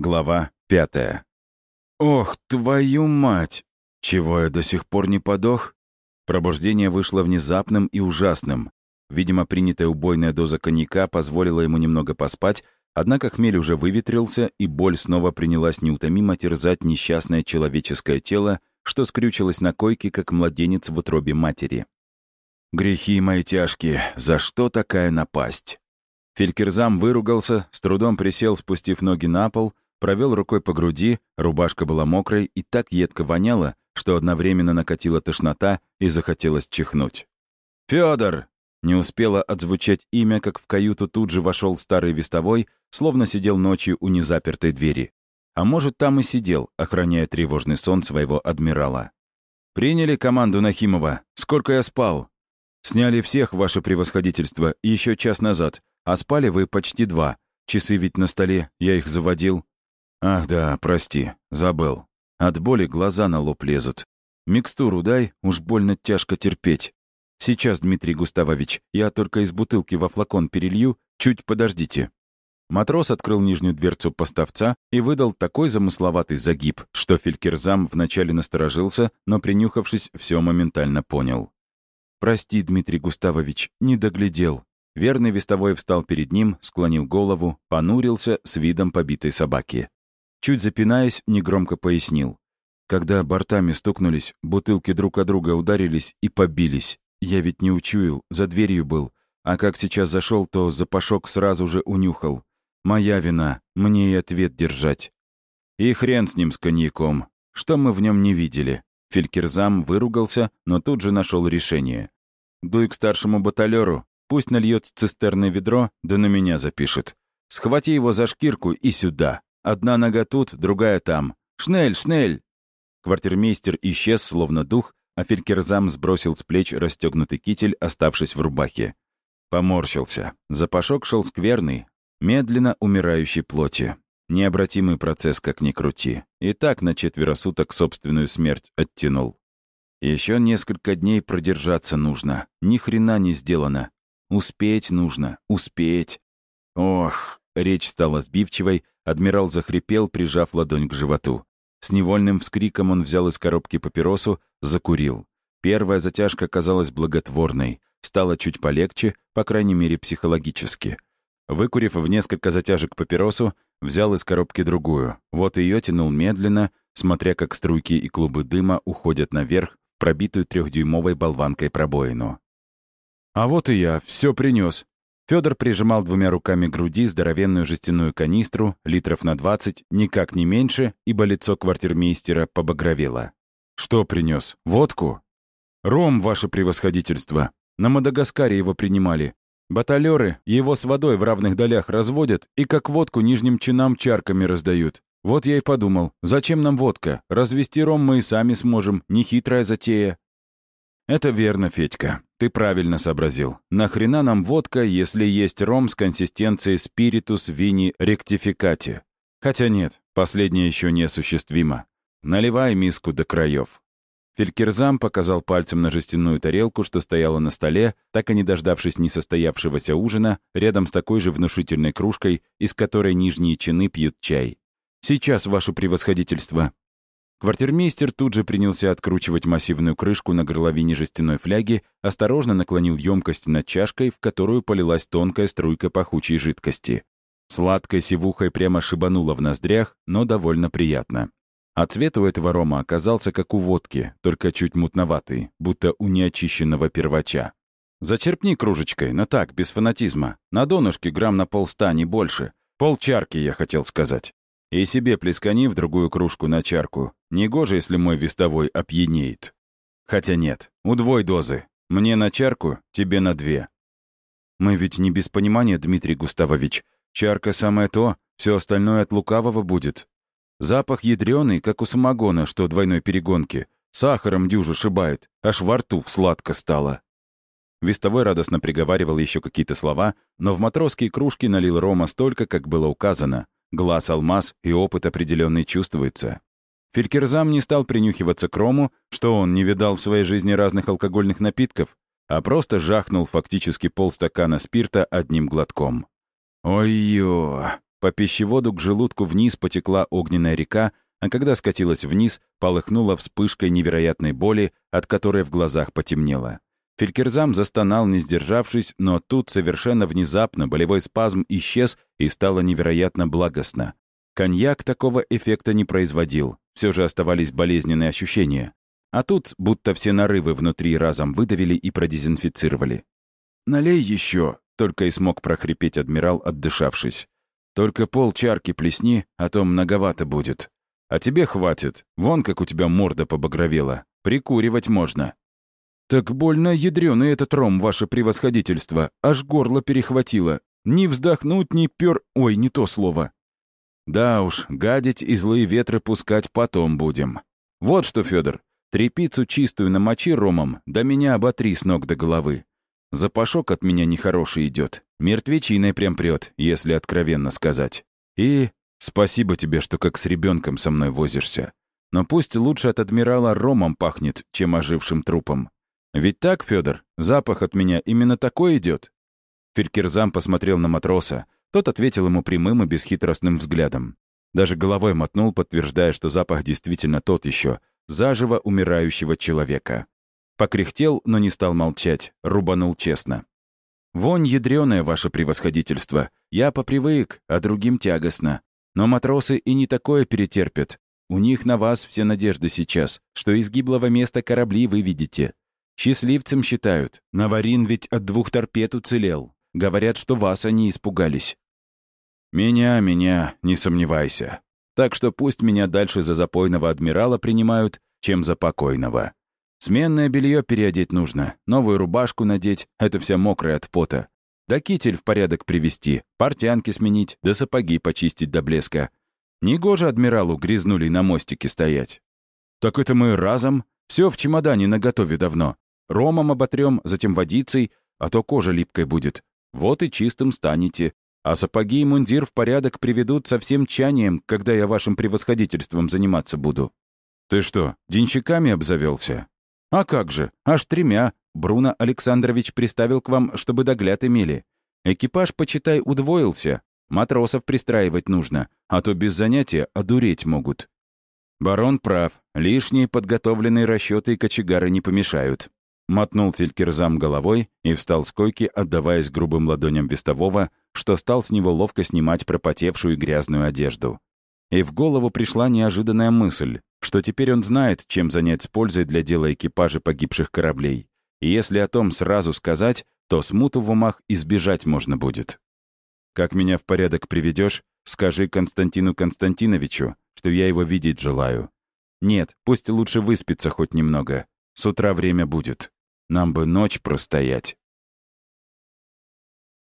Глава пятая. «Ох, твою мать! Чего я до сих пор не подох?» Пробуждение вышло внезапным и ужасным. Видимо, принятая убойная доза коньяка позволила ему немного поспать, однако хмель уже выветрился, и боль снова принялась неутомимо терзать несчастное человеческое тело, что скрючилось на койке, как младенец в утробе матери. «Грехи мои тяжкие, за что такая напасть?» Фелькерзам выругался, с трудом присел, спустив ноги на пол, провел рукой по груди, рубашка была мокрой и так едко воняла, что одновременно накатила тошнота и захотелось чихнуть. «Фёдор!» Не успело отзвучать имя, как в каюту тут же вошел старый вестовой, словно сидел ночью у незапертой двери. А может, там и сидел, охраняя тревожный сон своего адмирала. «Приняли команду Нахимова. Сколько я спал?» «Сняли всех, ваше превосходительство, еще час назад, а спали вы почти два. Часы ведь на столе, я их заводил». «Ах да, прости, забыл. От боли глаза на лоб лезут. Микстуру дай, уж больно тяжко терпеть. Сейчас, Дмитрий Густавович, я только из бутылки во флакон перелью, чуть подождите». Матрос открыл нижнюю дверцу поставца и выдал такой замысловатый загиб, что Фелькерзам вначале насторожился, но, принюхавшись, все моментально понял. «Прости, Дмитрий Густавович, не доглядел». Верный вестовой встал перед ним, склонил голову, понурился с видом побитой собаки. Чуть запинаясь, негромко пояснил. Когда бортами стукнулись, бутылки друг о друга ударились и побились. Я ведь не учуял, за дверью был. А как сейчас зашел, то запашок сразу же унюхал. Моя вина, мне и ответ держать. И хрен с ним, с коньяком. Что мы в нем не видели? Фелькерзам выругался, но тут же нашел решение. Дуй к старшему баталеру, пусть нальет цистерное ведро, да на меня запишет. Схвати его за шкирку и сюда. Одна нога тут, другая там. Шнель, шнель!» Квартирмейстер исчез, словно дух, а Фелькерзам сбросил с плеч расстегнутый китель, оставшись в рубахе. Поморщился. Запашок шел скверный, медленно умирающей плоти. Необратимый процесс, как ни крути. И так на четверо суток собственную смерть оттянул. Еще несколько дней продержаться нужно. Ни хрена не сделано. Успеть нужно. Успеть. Ох, речь стала сбивчивой, Адмирал захрипел, прижав ладонь к животу. С невольным вскриком он взял из коробки папиросу, закурил. Первая затяжка казалась благотворной. Стало чуть полегче, по крайней мере, психологически. Выкурив в несколько затяжек папиросу, взял из коробки другую. Вот ее тянул медленно, смотря как струйки и клубы дыма уходят наверх пробитую трехдюймовой болванкой пробоину. «А вот и я, все принес. Федор прижимал двумя руками груди здоровенную жестяную канистру, литров на 20, никак не меньше, ибо лицо квартирмейстера побагровело. «Что принес? Водку?» «Ром, ваше превосходительство. На Мадагаскаре его принимали. Баталеры его с водой в равных долях разводят и как водку нижним чинам чарками раздают. Вот я и подумал, зачем нам водка? Развести ром мы и сами сможем, нехитрая затея». «Это верно, Федька. Ты правильно сообразил. Нахрена нам водка, если есть ром с консистенцией спиритус вини ректификати? Хотя нет, последнее еще не осуществимо. Наливай миску до краев. Фелькерзам показал пальцем на жестяную тарелку, что стояла на столе, так и не дождавшись несостоявшегося ужина, рядом с такой же внушительной кружкой, из которой нижние чины пьют чай. «Сейчас, ваше превосходительство», Квартирмейстер тут же принялся откручивать массивную крышку на горловине жестяной фляги, осторожно наклонил емкость над чашкой, в которую полилась тонкая струйка пахучей жидкости. Сладкой сивухой прямо шибануло в ноздрях, но довольно приятно. А цвет у этого рома оказался как у водки, только чуть мутноватый, будто у неочищенного первача. «Зачерпни кружечкой, но так, без фанатизма. На донышке грамм на полста, не больше. Полчарки, я хотел сказать. И себе плескани в другую кружку на чарку. Негоже, если мой вестовой опьянеет. Хотя нет, удвой дозы. Мне на чарку, тебе на две. Мы ведь не без понимания, Дмитрий Густавович. Чарка самое то, все остальное от лукавого будет. Запах ядреный, как у самогона, что двойной перегонки. Сахаром дюжу шибает, аж во рту сладко стало. Вестовой радостно приговаривал еще какие-то слова, но в матросские кружки налил рома столько, как было указано — Глаз алмаз и опыт определенный чувствуется. Фелькерзам не стал принюхиваться к рому, что он не видал в своей жизни разных алкогольных напитков, а просто жахнул фактически полстакана спирта одним глотком. «Ой-ё!» По пищеводу к желудку вниз потекла огненная река, а когда скатилась вниз, полыхнула вспышкой невероятной боли, от которой в глазах потемнело. Фелькерзам застонал, не сдержавшись, но тут совершенно внезапно болевой спазм исчез и стало невероятно благостно. Коньяк такого эффекта не производил, все же оставались болезненные ощущения. А тут будто все нарывы внутри разом выдавили и продезинфицировали. «Налей еще», — только и смог прохрипеть адмирал, отдышавшись. «Только пол чарки плесни, а то многовато будет. А тебе хватит, вон как у тебя морда побагровела. Прикуривать можно». «Так больно ядрёный этот ром, ваше превосходительство. Аж горло перехватило. Ни вздохнуть, ни пер... Ой, не то слово». «Да уж, гадить и злые ветры пускать потом будем. Вот что, Федор, трепицу чистую намочи ромом, да меня оботри с ног до головы. Запашок от меня нехороший идет. Мертвечиной прям прет, если откровенно сказать. И спасибо тебе, что как с ребенком со мной возишься. Но пусть лучше от адмирала ромом пахнет, чем ожившим трупом. Ведь так, Федор, запах от меня именно такой идет. Фелькерзам посмотрел на матроса. Тот ответил ему прямым и бесхитростным взглядом. Даже головой мотнул, подтверждая, что запах действительно тот еще, заживо умирающего человека. Покряхтел, но не стал молчать, рубанул честно. «Вонь ядреная, ваше превосходительство. Я попривык, а другим тягостно. Но матросы и не такое перетерпят. У них на вас все надежды сейчас, что из гиблого места корабли вы видите. Счастливцем считают. Наварин ведь от двух торпед уцелел. Говорят, что вас они испугались. Меня, меня, не сомневайся. Так что пусть меня дальше за запойного адмирала принимают, чем за покойного. Сменное белье переодеть нужно, новую рубашку надеть, это вся мокрая от пота. Да китель в порядок привести, портянки сменить, да сапоги почистить до блеска. Негоже адмиралу грязнули на мостике стоять. Так это мы разом? Все в чемодане наготове давно. Ромом оботрем, затем водицей, а то кожа липкой будет. Вот и чистым станете. А сапоги и мундир в порядок приведут со всем чанием, когда я вашим превосходительством заниматься буду. Ты что, денщиками обзавелся? А как же, аж тремя. Бруно Александрович приставил к вам, чтобы догляд имели. Экипаж, почитай, удвоился. Матросов пристраивать нужно, а то без занятия одуреть могут. Барон прав. Лишние подготовленные расчеты и кочегары не помешают. Мотнул Фелькерзам головой и встал с койки, отдаваясь грубым ладоням вестового, что стал с него ловко снимать пропотевшую и грязную одежду. И в голову пришла неожиданная мысль, что теперь он знает, чем занять с пользой для дела экипажа погибших кораблей. И если о том сразу сказать, то смуту в умах избежать можно будет. Как меня в порядок приведешь, скажи Константину Константиновичу, что я его видеть желаю. Нет, пусть лучше выспится хоть немного. С утра время будет. Нам бы ночь простоять.